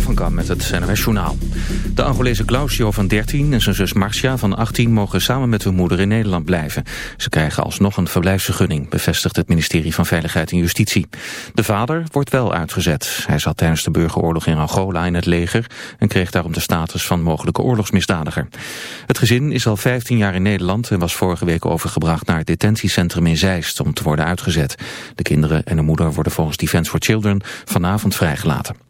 Van met het NOS Journaal. De Angolese Clausio van 13 en zijn zus Marcia van 18 mogen samen met hun moeder in Nederland blijven. Ze krijgen alsnog een verblijfsvergunning, bevestigt het ministerie van Veiligheid en Justitie. De vader wordt wel uitgezet. Hij zat tijdens de burgeroorlog in Angola in het leger en kreeg daarom de status van mogelijke oorlogsmisdadiger. Het gezin is al 15 jaar in Nederland en was vorige week overgebracht naar het detentiecentrum in Zeist om te worden uitgezet. De kinderen en de moeder worden volgens Defence for Children vanavond vrijgelaten.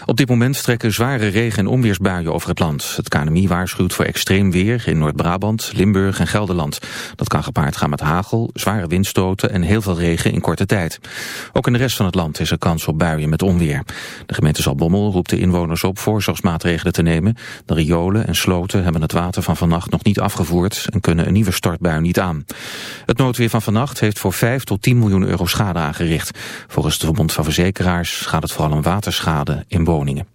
Op dit moment trekken zware regen- en onweersbuien over het land. Het KNMI waarschuwt voor extreem weer in Noord-Brabant, Limburg en Gelderland. Dat kan gepaard gaan met hagel, zware windstoten en heel veel regen in korte tijd. Ook in de rest van het land is er kans op buien met onweer. De gemeente Zalbommel roept de inwoners op voorzorgsmaatregelen te nemen. De riolen en sloten hebben het water van vannacht nog niet afgevoerd en kunnen een nieuwe stortbui niet aan. Het noodweer van vannacht heeft voor 5 tot 10 miljoen euro schade aangericht. Volgens de Verbond van Verzekeraars gaat het vooral om waterschade in woningen.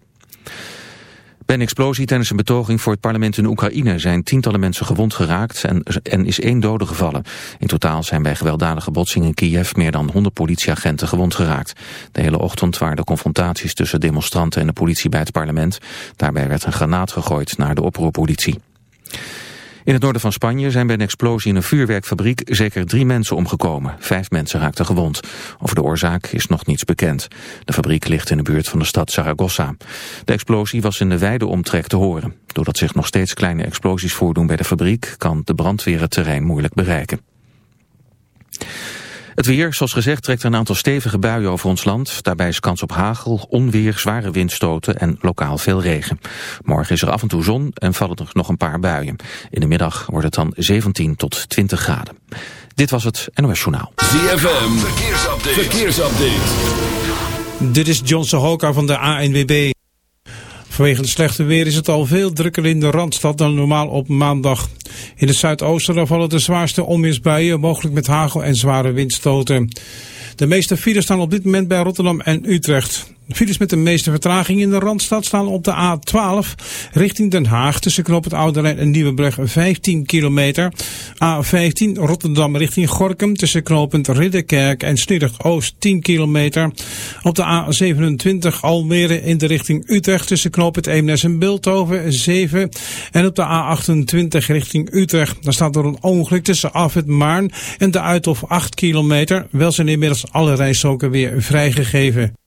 Bij een explosie tijdens een betoging voor het parlement in Oekraïne zijn tientallen mensen gewond geraakt en, en is één dode gevallen. In totaal zijn bij gewelddadige botsingen in Kiev meer dan 100 politieagenten gewond geraakt. De hele ochtend waren er confrontaties tussen demonstranten en de politie bij het parlement. Daarbij werd een granaat gegooid naar de oproerpolitie. In het noorden van Spanje zijn bij een explosie in een vuurwerkfabriek zeker drie mensen omgekomen. Vijf mensen raakten gewond. Over de oorzaak is nog niets bekend. De fabriek ligt in de buurt van de stad Zaragoza. De explosie was in de wijde omtrek te horen. Doordat zich nog steeds kleine explosies voordoen bij de fabriek... kan de brandweer het terrein moeilijk bereiken. Het weer, zoals gezegd, trekt een aantal stevige buien over ons land. Daarbij is kans op hagel, onweer, zware windstoten en lokaal veel regen. Morgen is er af en toe zon en vallen er nog een paar buien. In de middag wordt het dan 17 tot 20 graden. Dit was het NOS Journaal. ZFM, verkeersupdate. verkeersupdate. Dit is John Sohoka van de ANWB. Vanwege het slechte weer is het al veel drukker in de Randstad dan normaal op maandag. In het zuidoosten vallen de zwaarste onweersbuien, mogelijk met hagel en zware windstoten. De meeste files staan op dit moment bij Rotterdam en Utrecht. Files met de meeste vertraging in de Randstad staan op de A12 richting Den Haag tussen Knoop het Oude en Nieuwebrug 15 kilometer. A15 Rotterdam richting Gorkum tussen knooppunt Ridderkerk en Sliedrecht Oost 10 kilometer. Op de A27 Almere in de richting Utrecht tussen knooppunt Eemnes en Bilthoven 7. En op de A28 richting Utrecht. Daar staat door een ongeluk tussen Afhet Maarn en de Uithof 8 kilometer. Wel zijn inmiddels alle rijstroken weer vrijgegeven.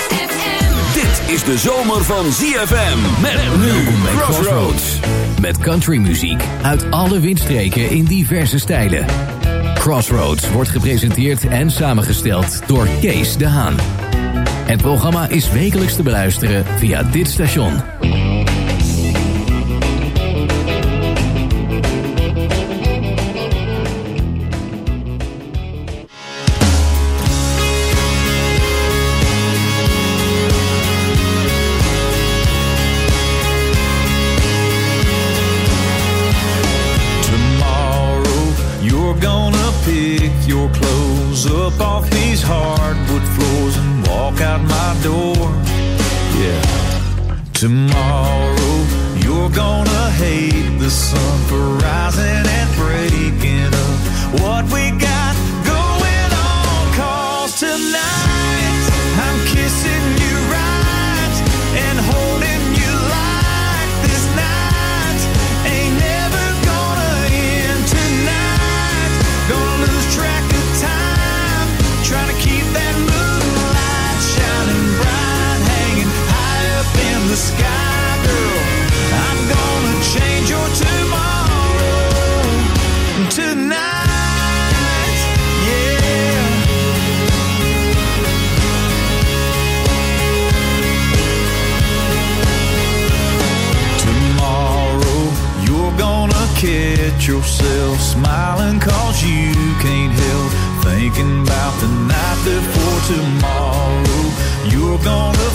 Is de zomer van ZFM. Met nu Crossroads. Met countrymuziek uit alle windstreken in diverse stijlen. Crossroads wordt gepresenteerd en samengesteld door Kees de Haan. Het programma is wekelijks te beluisteren via dit station. thinking about the night before tomorrow. You're gonna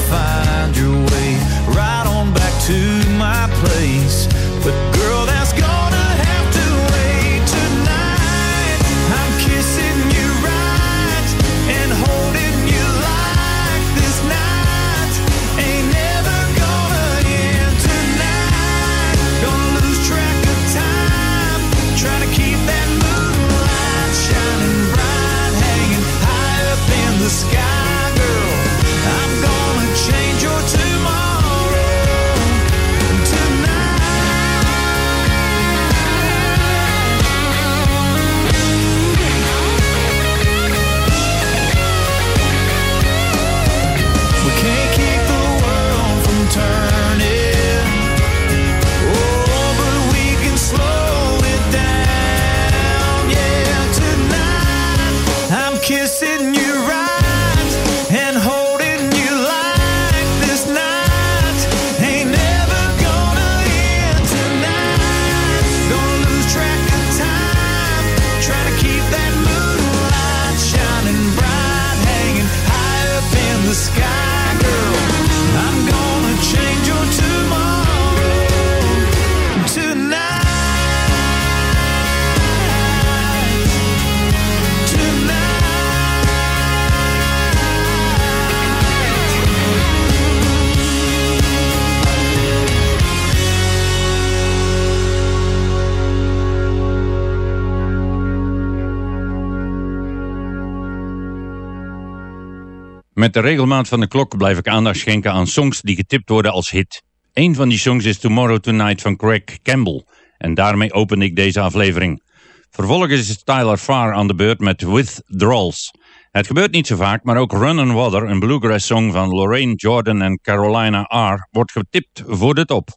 Met de regelmaat van de klok blijf ik aandacht schenken aan songs die getipt worden als hit. Een van die songs is Tomorrow Tonight van Craig Campbell. En daarmee open ik deze aflevering. Vervolgens is Tyler Farr aan de beurt met Withdrawals. Het gebeurt niet zo vaak, maar ook Run Water, een bluegrass song van Lorraine Jordan en Carolina R., wordt getipt voor de top.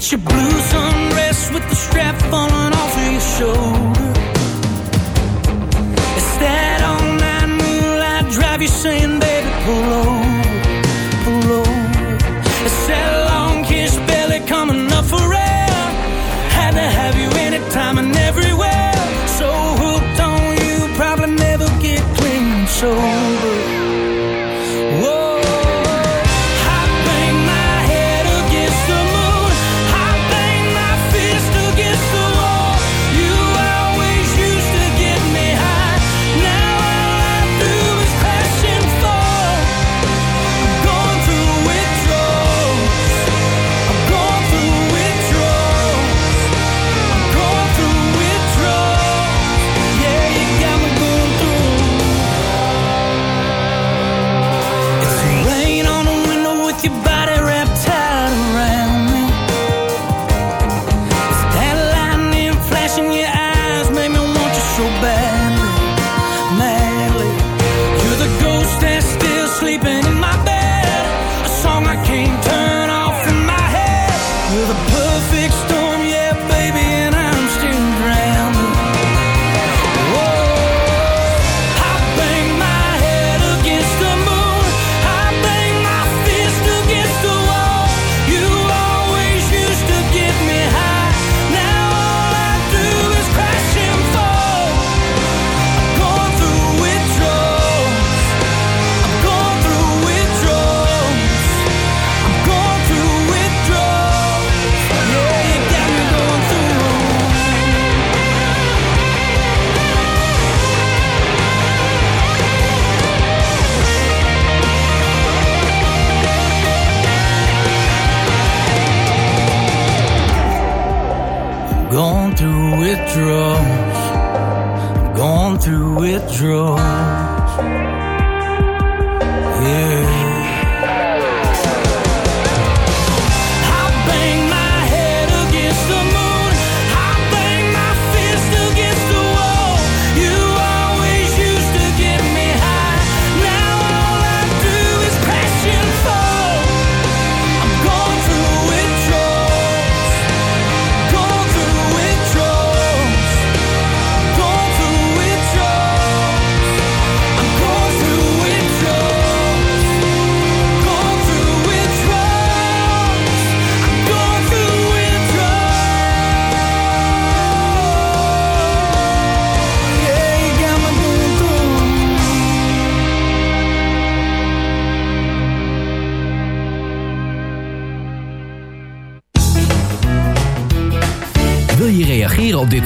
It's your blue sundress with the strap falling off of your shoulder. It's that all night moonlight drive you saying, baby, pull over, pull over. It's that long kiss belly coming up for air. Had to have you anytime and everywhere. So hooked on you, probably never get clean. So.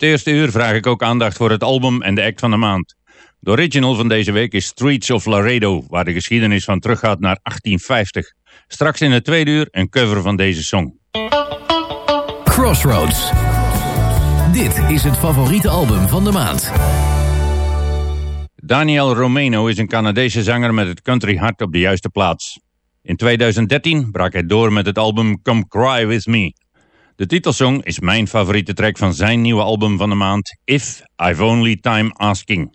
dit eerste uur vraag ik ook aandacht voor het album en de act van de maand. De original van deze week is Streets of Laredo, waar de geschiedenis van teruggaat naar 1850. Straks in het tweede uur een cover van deze song. Crossroads. Dit is het favoriete album van de maand. Daniel Romano is een Canadese zanger met het country hart op de juiste plaats. In 2013 brak hij door met het album Come Cry With Me. De titelsong is mijn favoriete track van zijn nieuwe album van de maand, If I've Only Time Asking.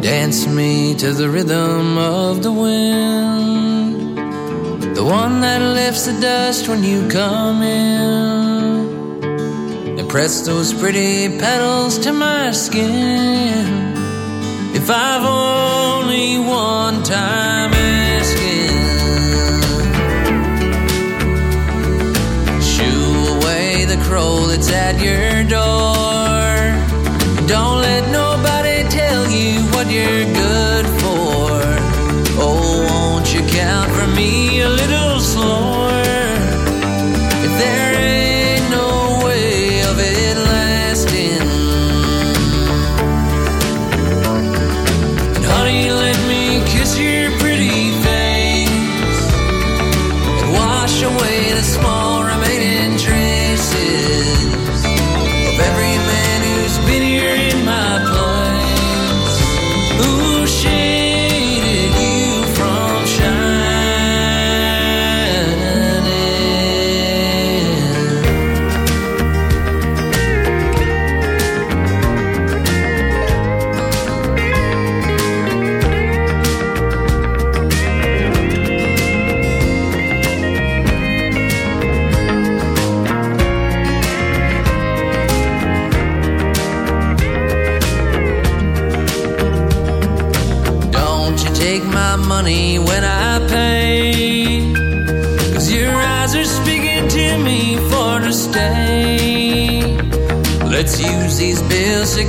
Dance me to the rhythm of the wind, the one that lifts the dust when you come in, and press those pretty petals to my skin. If I've only one time asking, shoo away the crow that's at your door. Don't let nobody tell you what you're good for. Oh, won't you count for me a little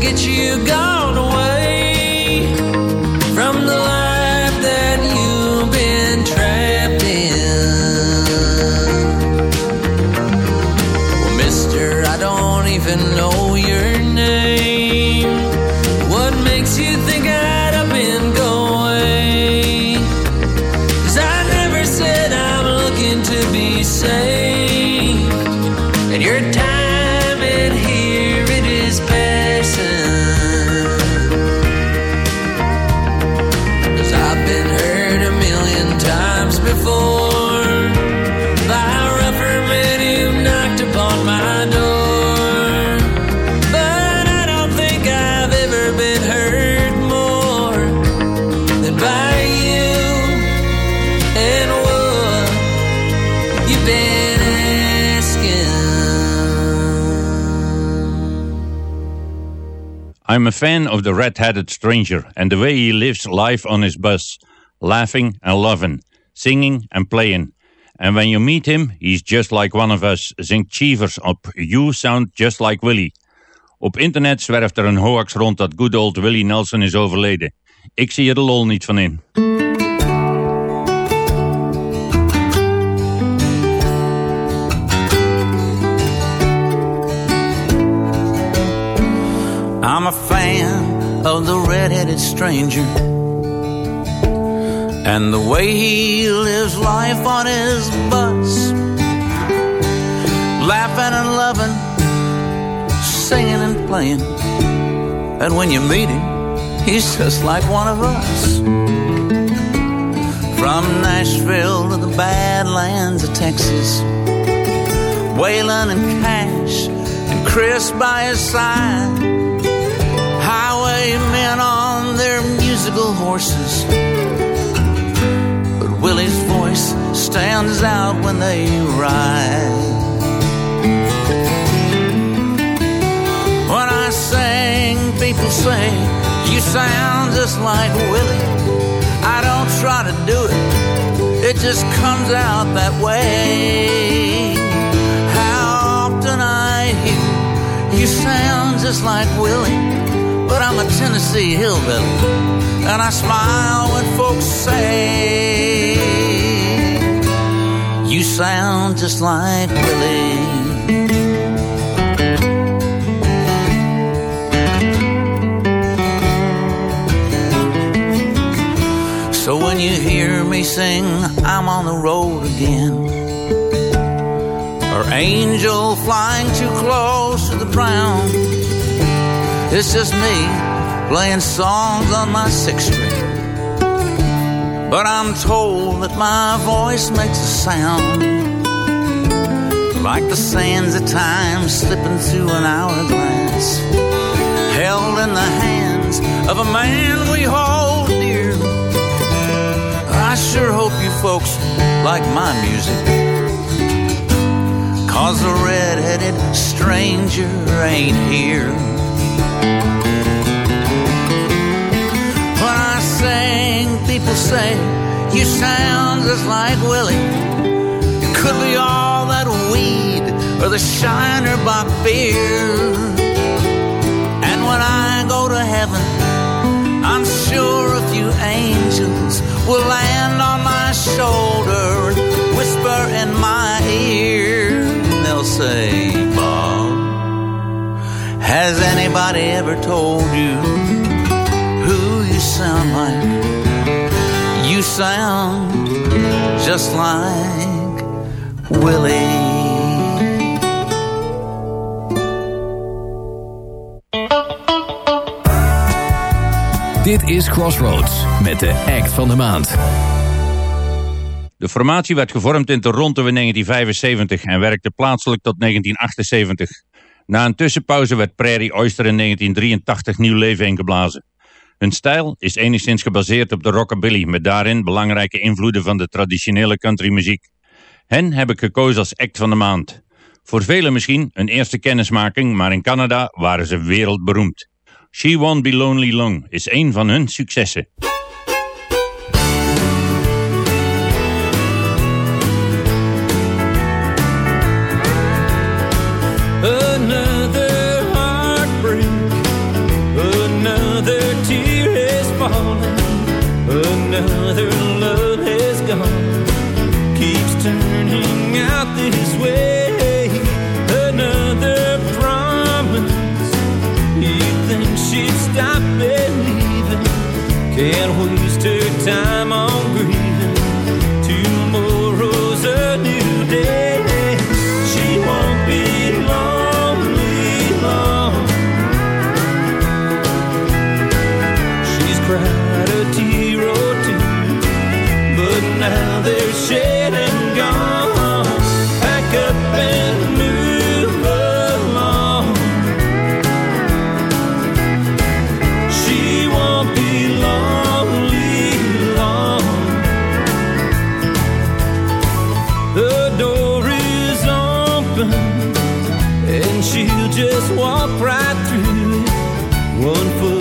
get you I'm a fan of the red-headed stranger and the way he lives life on his bus, laughing and loving, singing and playing. And when you meet him, he's just like one of us, zingt Cheevers op You Sound Just Like Willie. Op internet zwerft er een hoax rond dat good old Willie Nelson is overleden. Ik zie er de lol niet van in. I'm a fan of the red-headed stranger and the way he lives life on his bus, laughing and loving, singing and playing. And when you meet him, he's just like one of us. From Nashville to the Badlands of Texas, Waylon and Cash and Chris by his side horses. But Willie's voice stands out when they ride. When I sing, people say, You sound just like Willie. I don't try to do it, it just comes out that way. How often I hear, You sound just like Willie but I'm a Tennessee hillbilly. And I smile when folks say, You sound just like Willie. So when you hear me sing, I'm on the road again. Or angel flying too close to the ground. It's just me playing songs on my six string. But I'm told that my voice makes a sound like the sands of time slipping through an hourglass, held in the hands of a man we hold dear. I sure hope you folks like my music. Cause the red-headed stranger ain't here. When I sing, people say, You sound just like Willie. It could be all that weed or the Shiner Bock beer. And when I go to heaven, I'm sure a few angels will land on my shoulder and whisper in my ear. And they'll say, has anybody ever told you who you sound like? You sound just like Willie. Dit is Crossroads met de act van de maand. De formatie werd gevormd in Toronto in 1975 en werkte plaatselijk tot 1978. Na een tussenpauze werd Prairie Oyster in 1983 nieuw leven ingeblazen. Hun stijl is enigszins gebaseerd op de rockabilly, met daarin belangrijke invloeden van de traditionele countrymuziek. Hen heb ik gekozen als act van de maand. Voor velen misschien een eerste kennismaking, maar in Canada waren ze wereldberoemd. She Won't Be Lonely Long is een van hun successen. She'll just walk right through it, one foot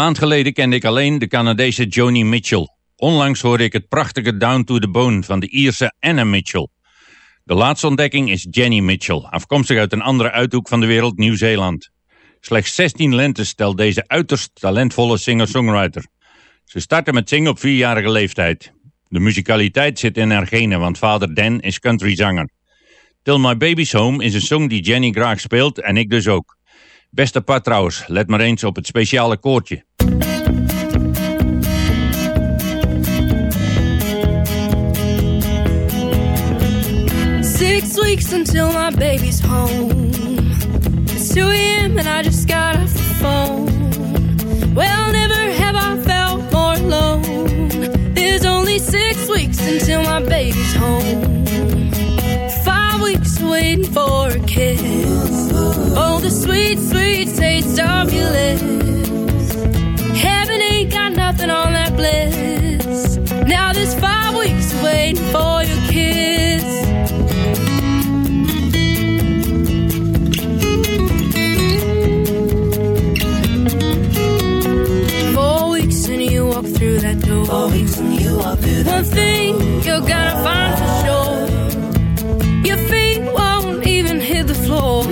maand geleden kende ik alleen de Canadese Joni Mitchell. Onlangs hoorde ik het prachtige Down to the Bone van de Ierse Anna Mitchell. De laatste ontdekking is Jenny Mitchell, afkomstig uit een andere uithoek van de wereld, Nieuw-Zeeland. Slechts 16 lentes telt deze uiterst talentvolle singer-songwriter. Ze startte met zingen op vierjarige leeftijd. De muzikaliteit zit in haar genen, want vader Dan is countryzanger. Till My Baby's Home is een song die Jenny graag speelt en ik dus ook. Beste part trouwens, let maar eens op het speciale koortje. Six weeks until my baby's home. It's 2 a.m. and I just got off the phone. Well, never have I felt more alone. There's only six weeks until my baby's home. Five weeks waiting for a kiss. Oh, the sweet, sweet taste of your lips. Heaven ain't got nothing on that bliss. Now there's five weeks waiting for your walk through that door. Four weeks and you walk through that One thing you're gonna find for sure. Your feet won't even hit the floor.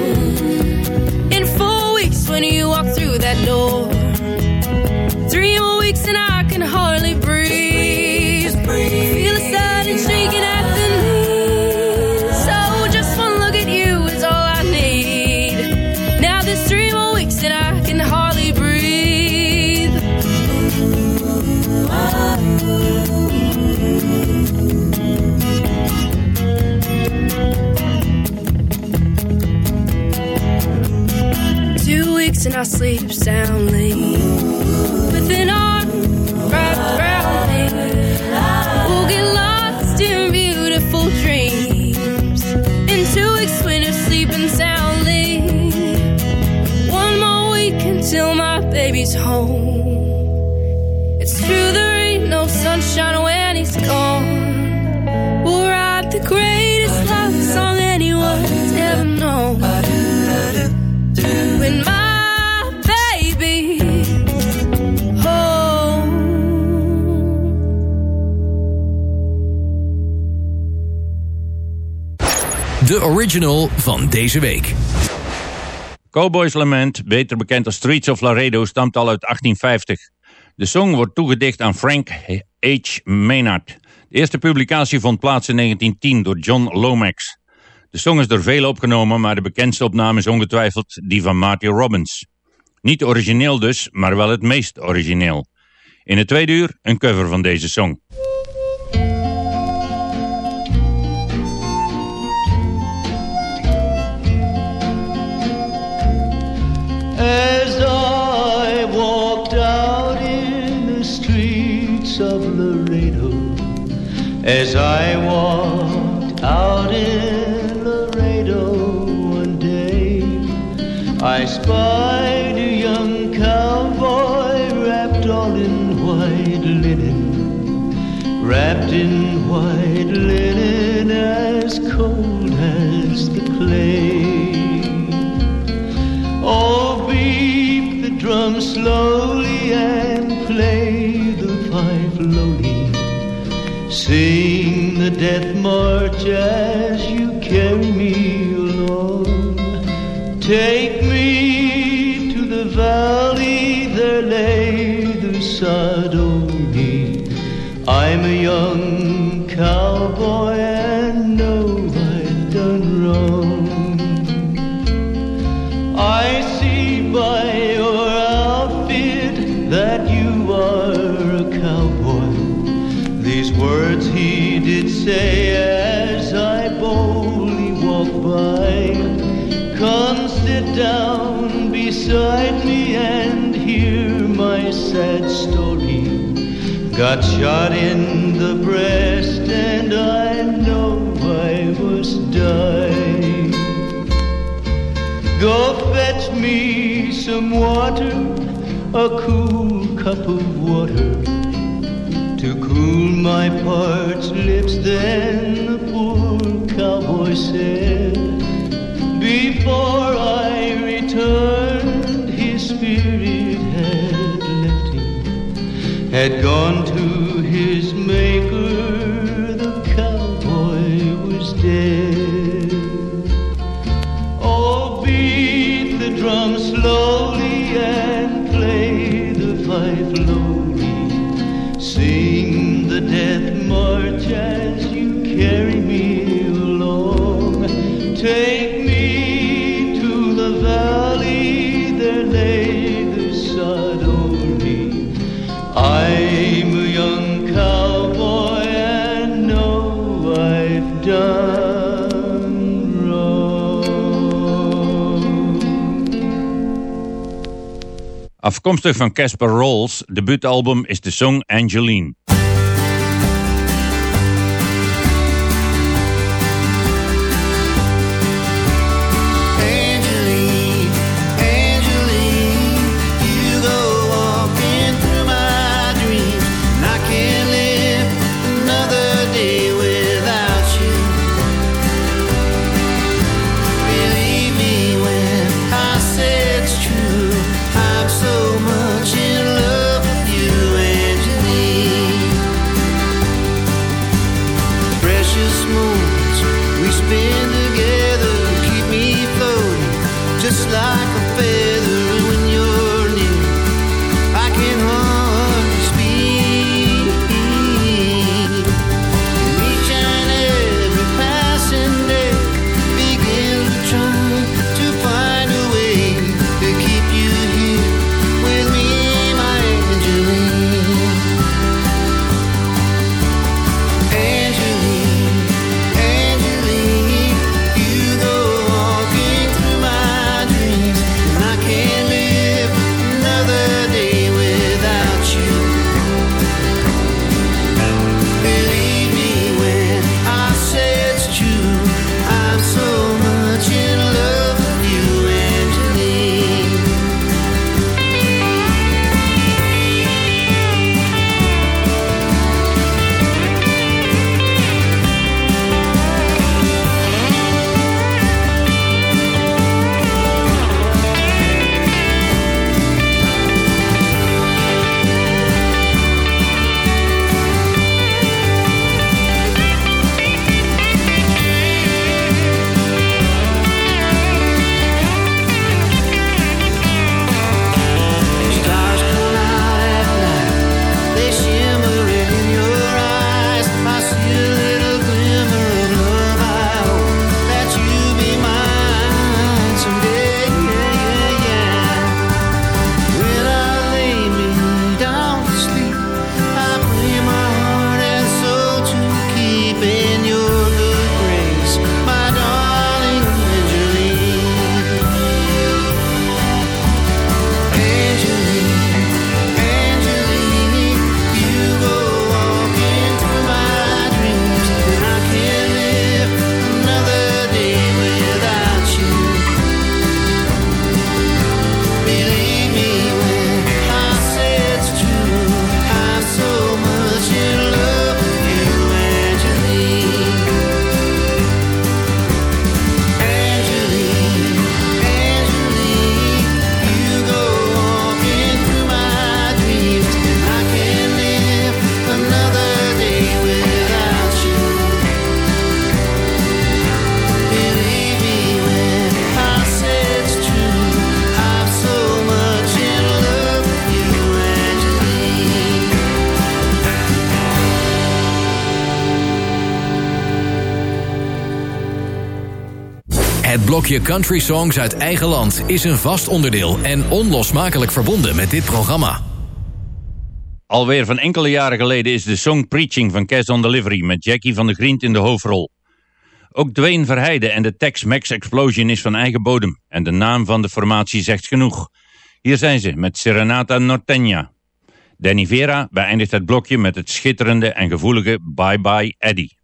In four weeks when you walk through that door. Me. We'll get lost in beautiful dreams. In two weeks when you're sleeping soundly. One more week until my baby's home. It's true there ain't no sunshine De original van deze week. Cowboys Lament, beter bekend als Streets of Laredo, stamt al uit 1850. De song wordt toegedicht aan Frank H. Maynard. De eerste publicatie vond plaats in 1910 door John Lomax. De song is door velen opgenomen, maar de bekendste opname is ongetwijfeld die van Marty Robbins. Niet origineel dus, maar wel het meest origineel. In het tweede uur een cover van deze song. As I walked out in the streets of Laredo, as I walked out in Laredo one day, I spied a young cowboy wrapped all in white linen, wrapped in slowly and play the pipe lowly. Sing the death march shot in the breast and I know I must die. Go fetch me some water, a cool cup of water to cool my parched lips. Then the poor cowboy said, Before I returned, his spirit had left him, had gone drum slowly and play the fife lowly. Sing the death march Afkomstig van Casper Rolls, debuutalbum is de song Angeline. Blokje country songs uit eigen land is een vast onderdeel en onlosmakelijk verbonden met dit programma. Alweer van enkele jaren geleden is de song Preaching van Cash on Delivery met Jackie van der Grient in de hoofdrol. Ook Dwayne Verheide en de Tex-Mex Explosion is van eigen bodem en de naam van de formatie zegt genoeg. Hier zijn ze met Serenata Norteña. Danny Vera beëindigt het blokje met het schitterende en gevoelige Bye Bye Eddie.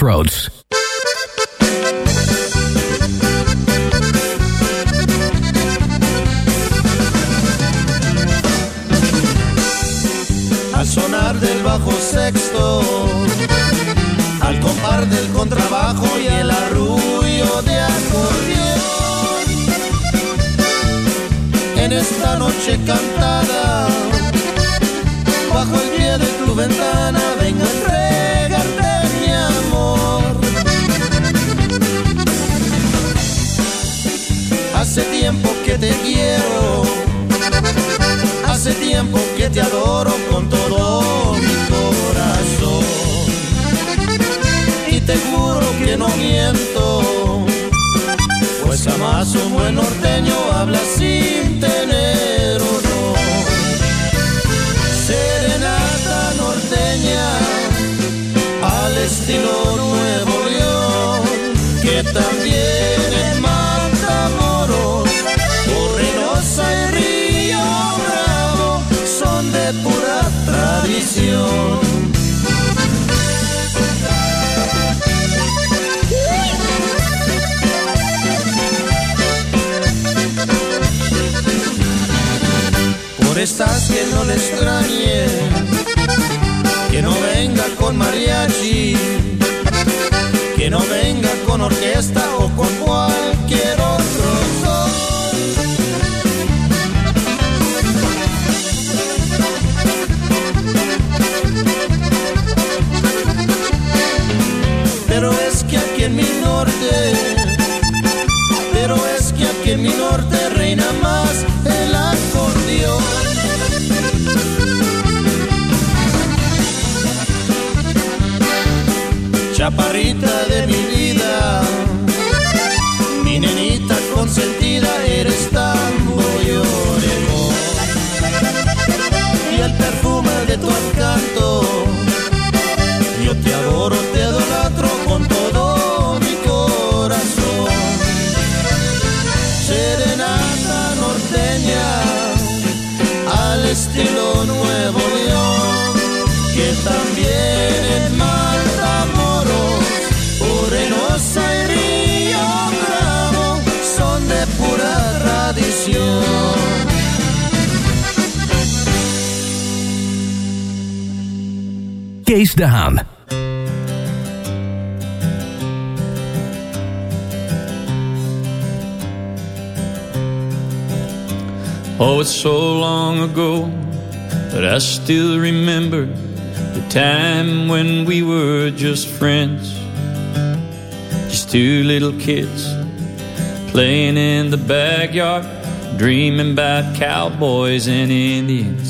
Crossroads. al sonar del bajo sexto, al compar del contrabajo y el arrullo de acordeón. En esta noche cantada, bajo el pie de tu ventana, Hace tiempo que te quiero, hace tiempo que te adoro con todo mi corazón. Y te juro que no miento, pues jamás un buen norteño habla sin tener honor. Serenata norteña, al estilo Nuevo León, que también en Matamoros, Por estas que no le extrañe, que no venga con mariachi, que no venga con orquesta o con cualquier otro pero es que aquí mi norte reina más el acordeón. Chaparrita de mi vida, mi nenita consentida, eres tan bolloremo. Y el perfume de tu encanto, Kees de Haan. Oh, it's so long ago, but I still remember the time when we were just friends. Just two little kids playing in the backyard, dreaming about cowboys and Indians.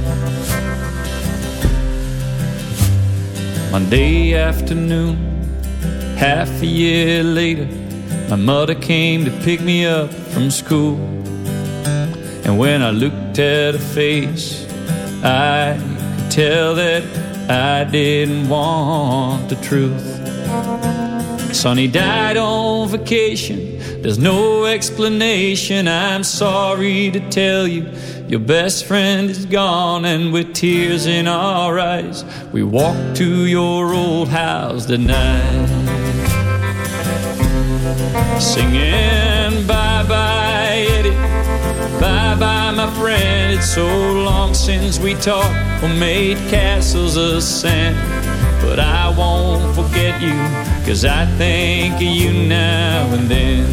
Monday afternoon, half a year later, my mother came to pick me up from school. And when I looked at her face, I could tell that I didn't want the truth. Sonny died on vacation. There's no explanation. I'm sorry to tell you, your best friend is gone, and with tears in our eyes, we walk to your old house tonight, singing bye bye, Eddie. Bye bye, my friend. It's so long since we talked or made castles of sand. But I won't forget you, cause I think of you now and then.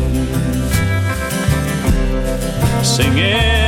Singing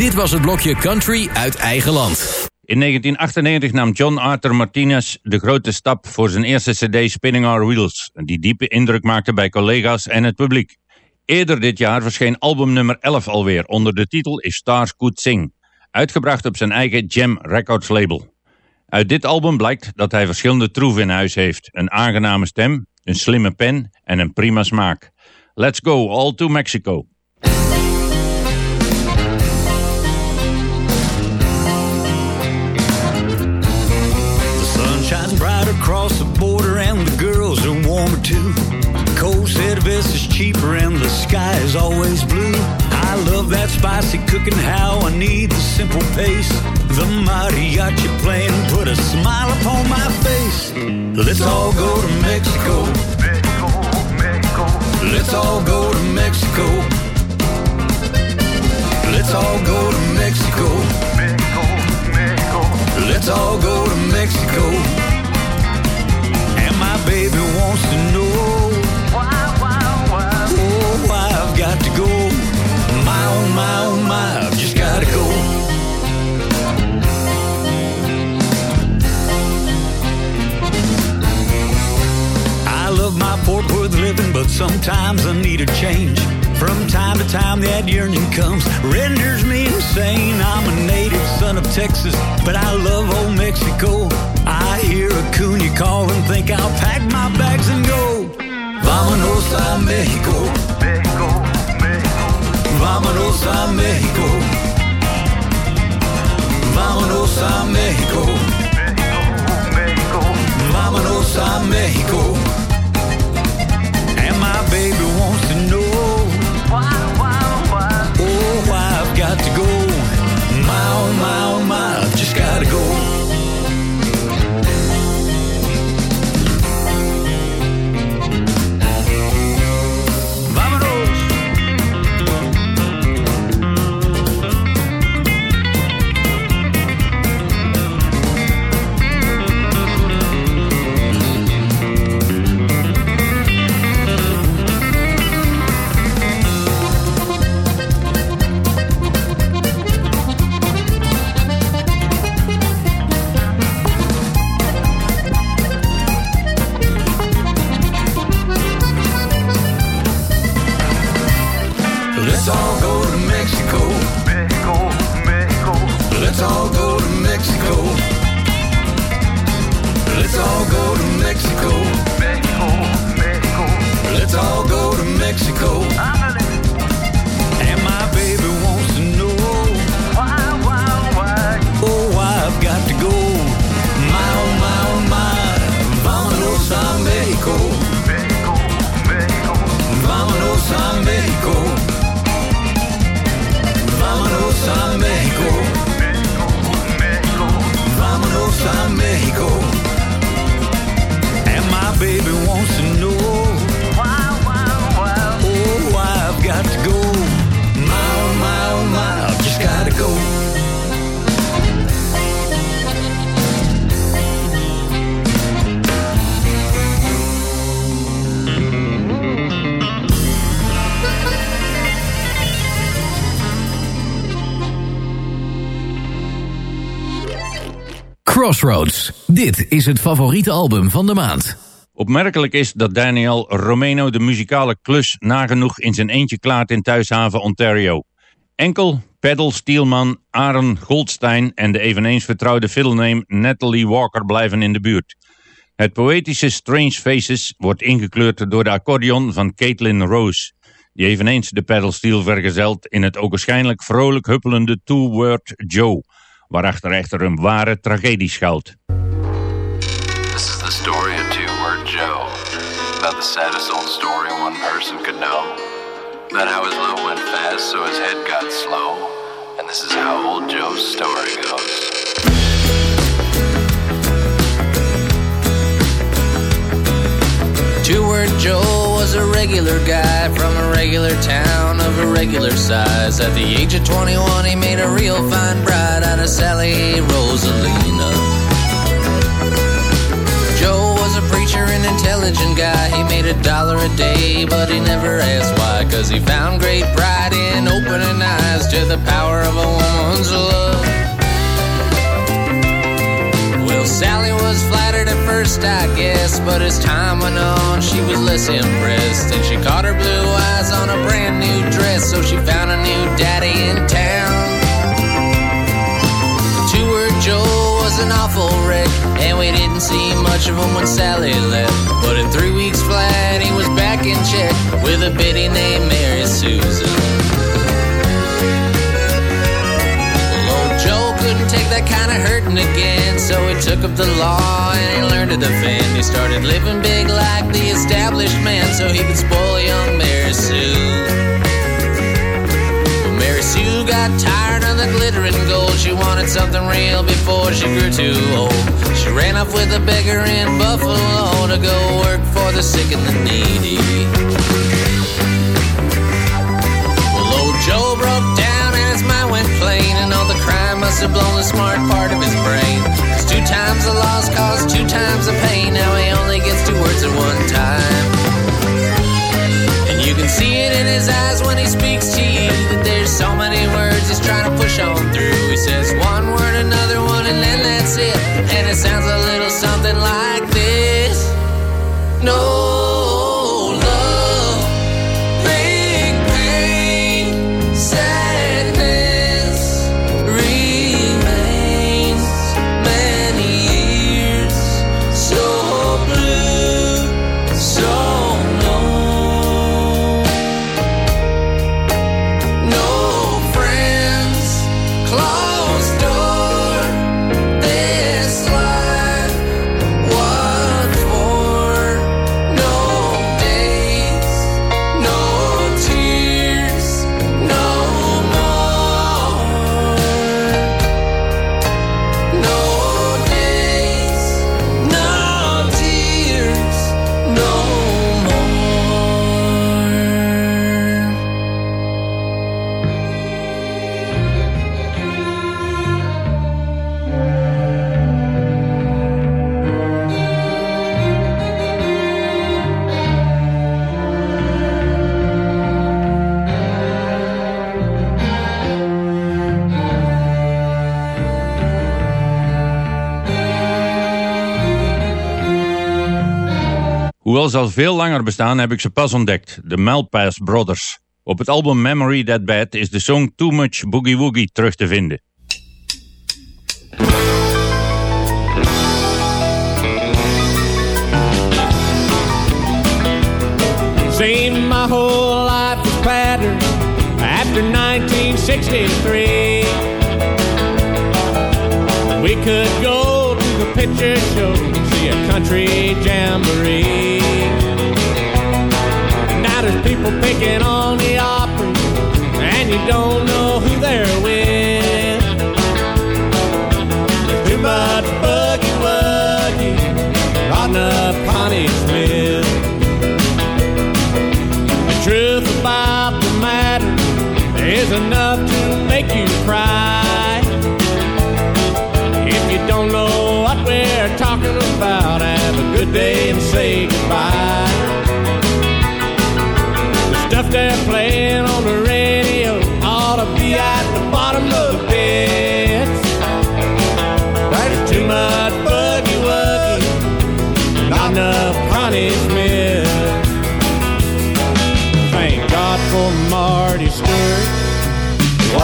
Dit was het blokje Country uit eigen land. In 1998 nam John Arthur Martinez de grote stap voor zijn eerste cd Spinning Our Wheels, die diepe indruk maakte bij collega's en het publiek. Eerder dit jaar verscheen album nummer 11 alweer onder de titel If Stars Could Sing, uitgebracht op zijn eigen Jam Records label. Uit dit album blijkt dat hij verschillende troeven in huis heeft, een aangename stem, een slimme pen en een prima smaak. Let's go all to Mexico. Cheaper and the sky is always blue. I love that spicy cooking, how I need the simple pace. The mariachi playing put a smile upon my face. Let's all go to Mexico. Let's all go to Mexico. Let's all go to Mexico. Texas, but I Mexico. Crossroads. Dit is het favoriete album van de maand. Opmerkelijk is dat Daniel Romano de muzikale klus nagenoeg in zijn eentje klaart in thuishaven Ontario. Enkel Pedal Steelman, Aaron Goldstein en de eveneens vertrouwde fiddlename Natalie Walker blijven in de buurt. Het poëtische Strange Faces wordt ingekleurd door de accordeon van Caitlin Rose, die eveneens de pedalsteel vergezelt in het ook waarschijnlijk vrolijk huppelende Two-Word Joe, waarachter echter een ware tragedie schuilt. This is the story of Two Word Joe. About the saddest old story one person could know. About how his love went fast, so his head got slow. And this is how old Joe's story goes. Two Word Joe was a regular guy from a regular town of a regular size. At the age of 21, he made a real fine bride out of Sally Rosalina. Joe was a preacher and intelligent guy. He made a dollar a day, but he never asked why. Cause he found great pride in opening eyes to the power of a woman's love. First, I guess, but as time went on, she was less impressed. And she caught her blue eyes on a brand new dress, so she found a new daddy in town. Two word Joe was an awful wreck, and we didn't see much of him when Sally left. But in three weeks flat, he was back in check with a biddy named Mary Susan. Take kind of hurting again, so he took up the law and he learned to defend. He started living big like the established man, so he could spoil young Mary Sue. Well, Mary Sue got tired of the glittering gold. She wanted something real before she grew too old. She ran off with a beggar in Buffalo to go work for the sick and the needy. Well, old Joe broke down must have blown the smart part of his brain. 'Cause two times the loss caused two times the pain. Now he only gets two words at one time. And you can see it in his eyes when he speaks to you that there's so many words he's trying to push on through. He says one word, another one, and then that's it. And it sounds a little something like Ze al veel langer bestaan, heb ik ze pas ontdekt. De Malpass Brothers. Op het album Memory That Bad is de song Too Much Boogie Woogie terug te vinden. Seemed my whole life was patterned after 1963. We could go to the picture show, see a country jamboree. Picking on the Opry, and you don't know who they're with. Too much boogie woogie, rotting up Connie Smith. The truth about the matter is enough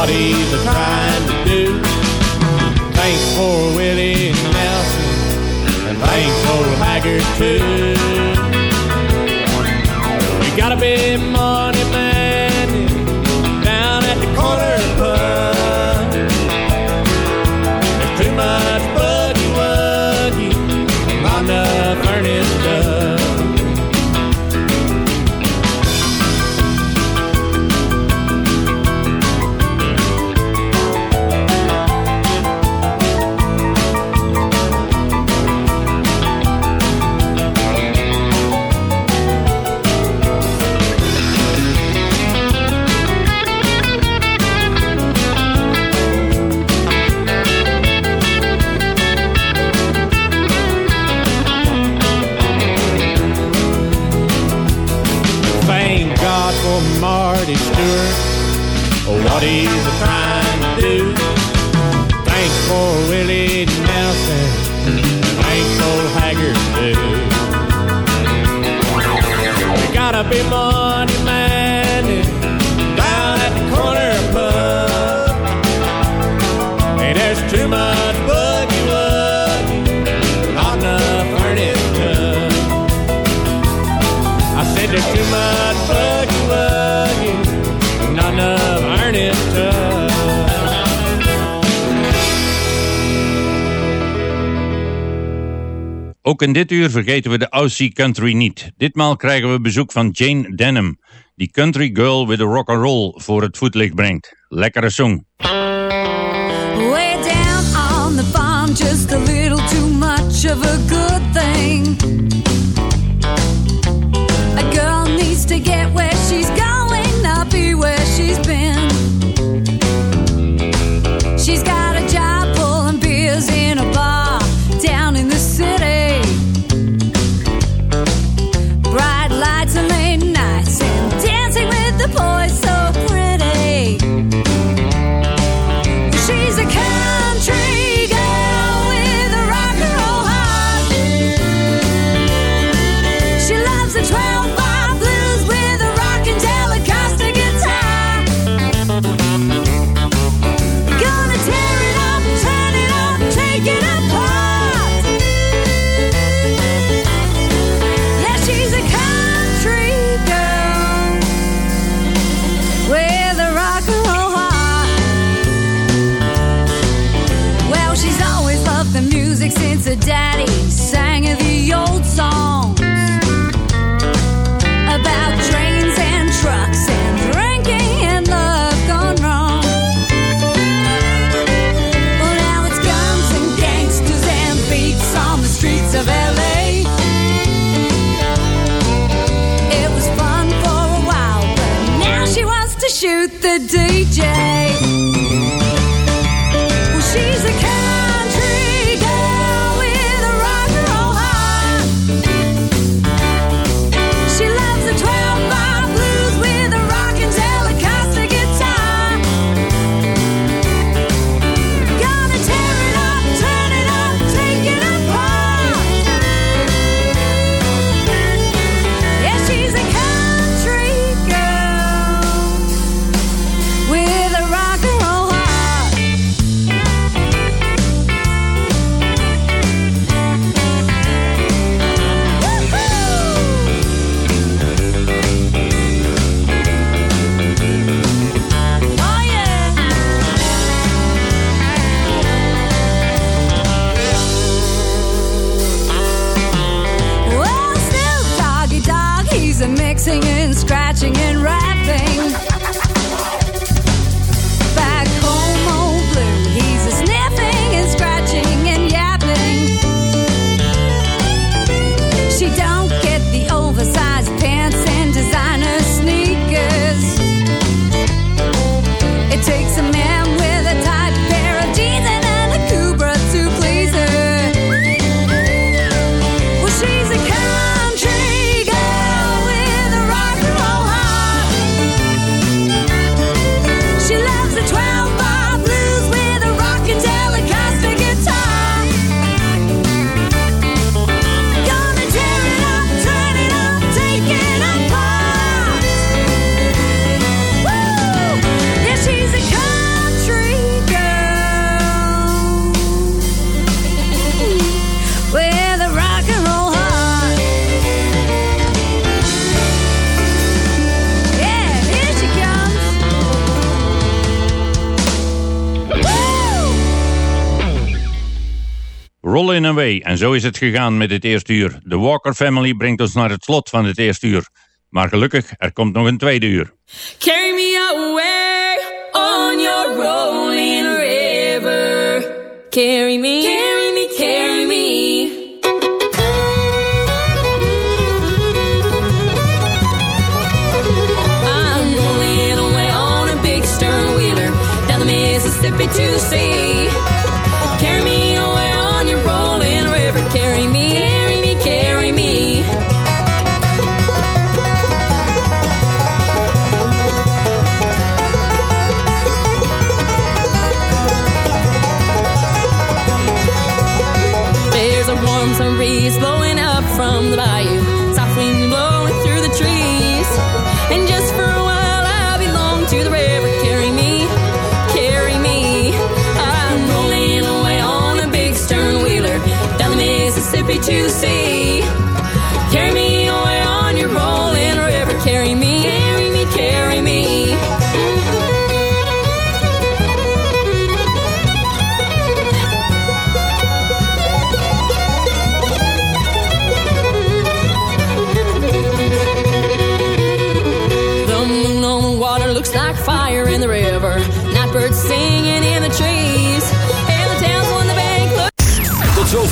what he's a trying to do. Thanks for Willie Nelson, and thanks for Haggard too. You gotta be money Ook in dit uur vergeten we de Aussie Country niet. Ditmaal krijgen we bezoek van Jane Denham, die Country Girl with a Rock and Roll voor het voetlicht brengt. Lekkere song. Way down on the farm, just a little too much of a good Rollin' Away. En zo is het gegaan met het eerste uur. De Walker Family brengt ons naar het slot van het eerste uur. Maar gelukkig, er komt nog een tweede uur. Carry me away on your rolling river. Carry me to the